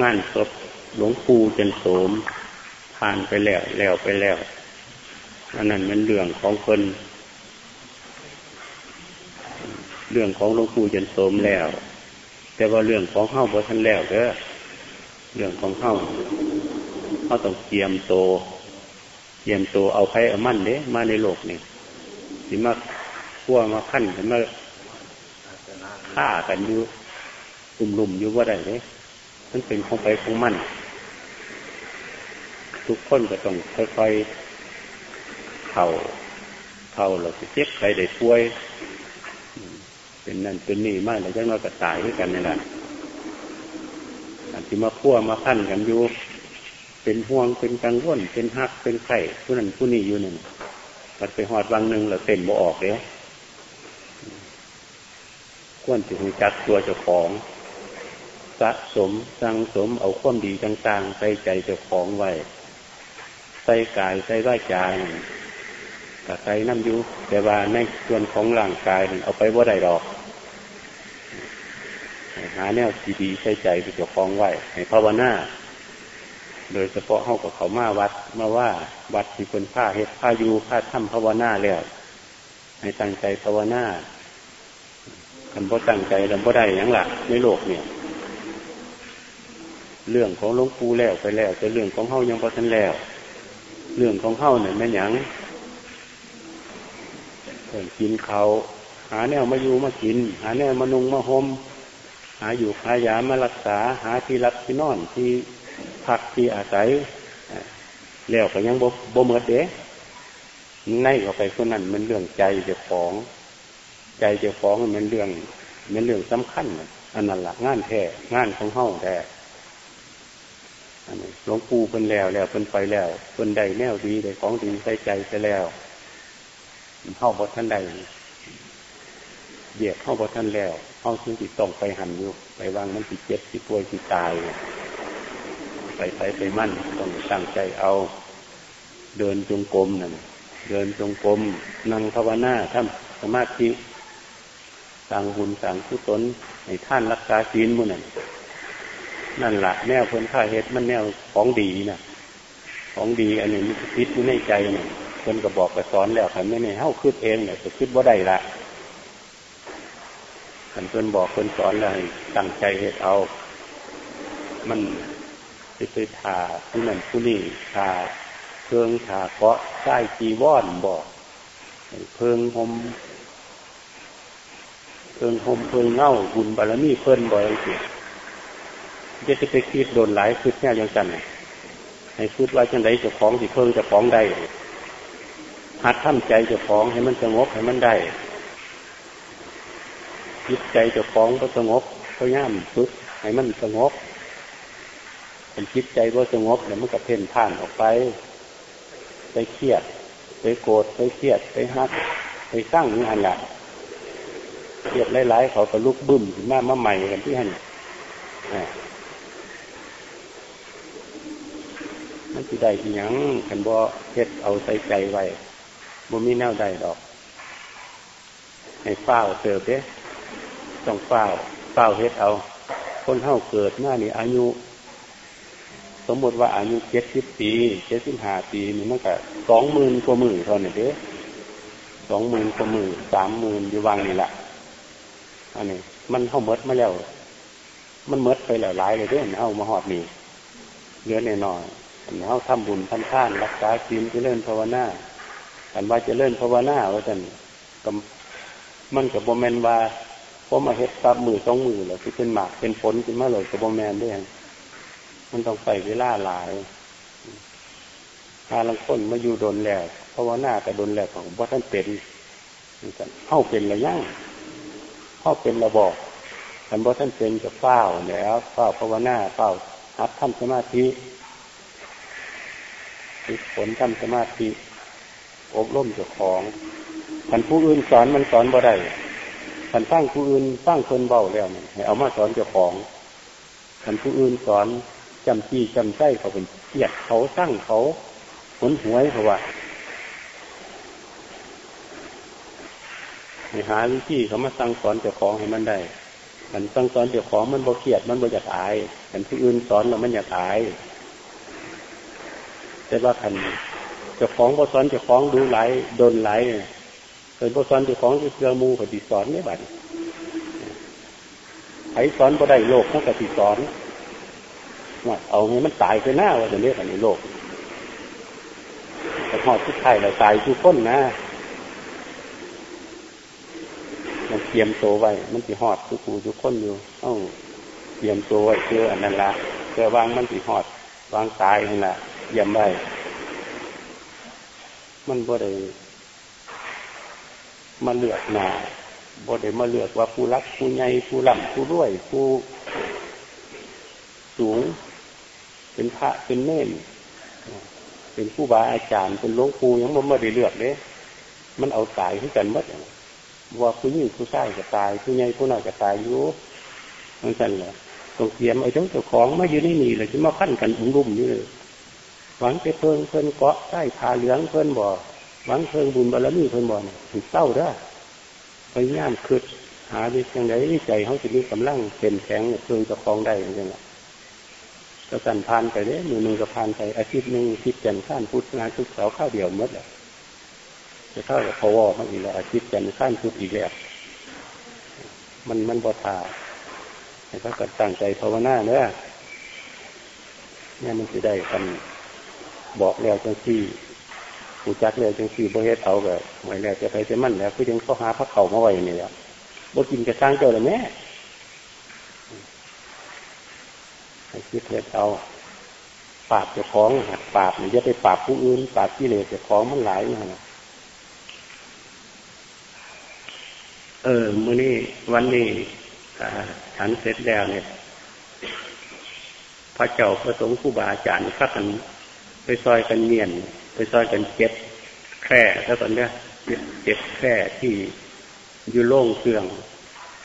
งานศพหลวงปู่จันโสมผ่านไปแล้วแล้วไปแล้วอันนั้นมันเรื่องของคนเรื่องของหลวงปู่จันโสมแล้ว แต่ว่าเรื่องของเข้าบ่ทันแล้วเด้อเรื่องของเข้าเขาต้องเตรียมโตเตรียมโตเอาไพ่เอามั่นเด้มาในโลกนี่สิมาขั้วมาขั้นกันมาฆ่ากันอยู่ ลุ่มลุมอยู่ว่าได้เลยมันเป็นของไปของมัน ทุกคนก็ต้องค่อยๆเข่าเข่าเราจะเจ็บใครได้ป่วย เป็นนั่นเป็นนี่มากเลยจังเราก็ตายด้วยกันนี่แหละอันที่มาพั่วมาขั้นกันอยู่ เป็นห่วงเป็นกังวลเป็นหักเป็นไข่ผู้นั้นผู้นี้อยู่หนึ่งมันไปหอดวังหนึ่งเราเต็มบ่ออกเลยควรจะมีจักตัวเจ้าของ สะสมสังสมเอาความดีต่างๆใส่ใจเจ้าของไว้ใส่กายใส่ร่างกายกับใส่น้ำยูแต่ว่าในส่วนของร่างกายเอาไปว่าได้ดอกหาแนวดีๆใส่ใจเจ้าของไว้ให้ภาวนาโดยเฉพาะเข้ากับเขามาวัดมาว่าวัดที่คนผ้าเฮ็ดผ้ายูผ้าถ้ำภาวนาแล้วให้ตั้งใจภาวนาคำพ่ตั้งใจลำพ่ได้ยังหลักในโลกเนี่ย เรื่องของหลวงปู่แล้วไปแล้ว แต่เรื่องของเฮายังพอทันแล้ว เรื่องของเฮาเนี่ยแม่หยังเรื่องกินเขาหาแนวมาอยู่มากิน หาแนวมานุงมาหมหาอยู่หายามารักษา หาที่รับที่นอนที่พักที่อาศัย แล้วก็ยังบ่บ่เมดเด้ในเข้าไปคนนั้นมันเรื่องใจเจ้าของ ใจเจ้าของมันเรื่องมันเรื่องสำคัญอันนั้นละงานแท้งานของเฮาแท้ หลวงปู่เป็นแล้วแล้วเป็นไปแล้วเป็นใดแนวดีได้ของดีใส่ใจไปแล้วเข้าบทท่านใดเบียดเข้าบทท่านแล้วเข้าซึ่งติดต้องไปหันอยู่ไปวางมันติดเจ็บติดป่วยติดตายไปไปไปมั่นต้องตั้งใจเอา เดินจงกรมนั่นเดินจงกรมนั่งภาวนาทำสมาธิสั่งบุญสั่งกุศลให้ท่านรักษาศีลมุ่นนั่น นั่นแหละแนวเพิ่นข้าเฮ็ดมันแนวของดีนะของดีอันนี้มันคิดอยู่ในใจเนี่ยเพิ่นก็บอกก็สอนแล้วขันไม่ในเฮ้าคืดเองเนี่ยจะคืดว่าได้ละขันเพิ่นบอกเพิ่นสอนแล้วตั้งใจเฮ็ดเอา มันไปไปทาผู้นั้นผู้นี้ทาเพิงทาเกาะใต้จีวอนบอกเพิงหมเพิงหมเพิงเง่าบุญบารมีเพิ่นบ่อยเสีย จะจะไปคิดโดนหลายคิดแน่ยังจันให้คิดว่าจังไดจะของสิเพิ่งจะของได้หัดทำใจจะของให้มันสงบให้มันได้จิตใจจะของก็สงบก็ย่ามฝึกให้มันสงบเป็นจิตใจก็สงบแล้วมันก็เพ่นผ่านออกไป ไปเครียด ไปโกรธไปเครียด ไปฮักไปสร้างงานละเครียดหลายๆเขาก็ลุกบึ้มมามาใหม่กันที่หัน มันจะได้ยังขันบ่เฮ็ดเอาใส่ใจไว้บ่มีแนวใดดอก ให้เฝ้าเติบเด้ต้องเฝ้าเฝ้าเฮ็ดเอา คนเท่าเกิดหน้านี่อายุ สมมติว่าอายุเจ็ดสิบปีเจ็ดสิบห้าปีนี่มันก็สองหมื่นกว่าหมื่นเท่านั้นเด้สองหมื่นกว่าหมื่นสามหมื่นอยู่วางนี่แหละอันนี้ มันเข้าเมดมาแล้ว มันเมดไปหลายหลายเลยเด้เอามาหอดนี่เหลือแน่นอน เขาทำบุญทำท่าน รักษาศีลเจริญภาวนาอันว่าเจริญภาวนาว่าท่านมันกับโบแมนว่าพอมาเฮ็ดตับมือสองมือแล้วที่เป็นหมากเป็นผลขึ้นมาเลยกับโบแมนด้วยมันต้องใส่เวลาหลายถ้าลังคนมาอยู่โดนแล้วภาวนากับโดนแล้วของว่าท่านเป็นเข้าเป็นระย่างเข้าเป็นระบอกแต่ว่าท่านเป็นจะเฝ้าแล้วเฝ้าภาวนาเฝ้าหัดทำสมาธิ ฝึกฝนทำสมาธิ อบรมเจ้าของขันผู้อื่นสอนมันสอนบ่ได้ขันตั้งผู้อื่นตั้งคนเบาแล้วเนี่ยให้เอามาสอนเจ้าของขันผู้อื่นสอนจำจี้จำใจเขาเป็นเกียดเขาตั้งเขาหนหวยเขาว่าให้หาวิธีเขามาสั่งสอนเจ้าของให้มันได้มันต้องสอนเจ้าของมันบ่เครียดมันบ่อยากอายกันที่อื่นสอนแล้วมันอยากอาย แต่ว่าคันจ้าของบ่สอนจ้าของดูไหลโดนไหลเคยบ่สอนจ้าของที่เครือมูเขาติสอนไม่บัดไผสอนบ่ได้โลกเขาก็ติสอนว่าเอาให้มันตายไปหน้าว่าจะเรียกอันนี้โลกแต่หอดทุกไทยเราตายทุกคนนะมันเตรียมตัวไว้ มันสิหอดทุกผู้ทุกคนอยู่ต้อเตรียมตัวไว้เพื่ออันนั้นละเพื่อวางมันสิหอด วางตายนั่นละ ยี่ยมไว้มันบ่ได้มาเลือกหนาบ่ได้มาเลือกว่าผู้รักผู้ใหญ่ผู้ล่ำผู้รวยผู้สูง เป็นพระเป็นเน่นเป็นผู้บาอาจารย์เป็นหลวงปู่ยังบ่มาได้เลือกเลยมันเอาตายที่กันหมดว่าผู้หญิงผู้ชายจะตาย ผู้ใหญ่ผู้น้อยจะตายอยู่มันสั่นเหรอต้องเตรียมไอ้ทั้งเจ้าของมาอยู่ในนี่เลยจะมาขั้นกันอุ้มรุ่มอยู่เลย หวังจะเพิ่งเพิ่นเกาะใต้ผาเหลืองเพิ่นบ่อหวังเพิ่งบุญบารมีเพิ่นบ่เนี่ถึงเศร้าได้ไปย่ามคืดหาดิยังไงใจเขาจะมีกำลังเป็นแข็งเพิ่งจะคลองได้ย่างเงี้ยก็สั่นพานไปเลยมือมือก็พานไปอาทิตย์หนึ่งทิตย์จันทร์ข้านพุทธงานทุกเสาข้าวเดียวมดเลยจะเข้ากับพวมันอีกแล้วอาทิตย์จันทร์ข้านพุทธอีกแล้วมันมันบอทาให้เขาก็ตั้งใจภาวนาเนอะเนี่ยมันจะได้กัน บอกแล้วจังสี่ผู้จักแล้วจังสี่บริเฮตเอาแบบไว้แล้วจะไปจะมั่นแล้วก็ยังเขาหาพระเข่ามาไว้นี่แหละบ่กินกระสร้างเจ้าเลยแม่ให้คิดเล็ดเอาปราบจะคล้องปราบเนี่ยจะไปปราบผู้อื่นปราบที่เลสจะคล้องมันหลายนะเออมื่อนี้วันนี้ฉันเสร็จแล้วเนี่ย พระเจ้าพระสงฆ์ผู้บาอาจารย์ข้ากัน ซอยกันเมียน ไปซอยกันเจ็บแคร่แล้วตอนเนี้ยเจ็บแคร่ที่อยู่โล่งเครื่อง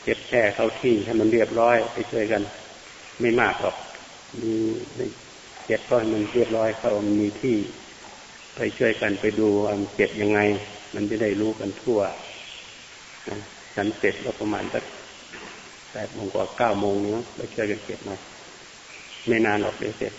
เจ็บแคร่เข้าที่ให้มันเรียบร้อยไปช่วยกัน ไม่มากหรอกมีเจ็บก็ให้มันเรียบร้อยเขามีที่ไปช่วยกันไปดูมันเจ็บยังไง มันจะได้รู้กันทั่วฉันเสร็จก็ประมาณสักแปดโมงกว่าเก้าโมงนี้ไปช่วยกันเก็บมาไม่นานหรอกเดี๋ยวเสร็จ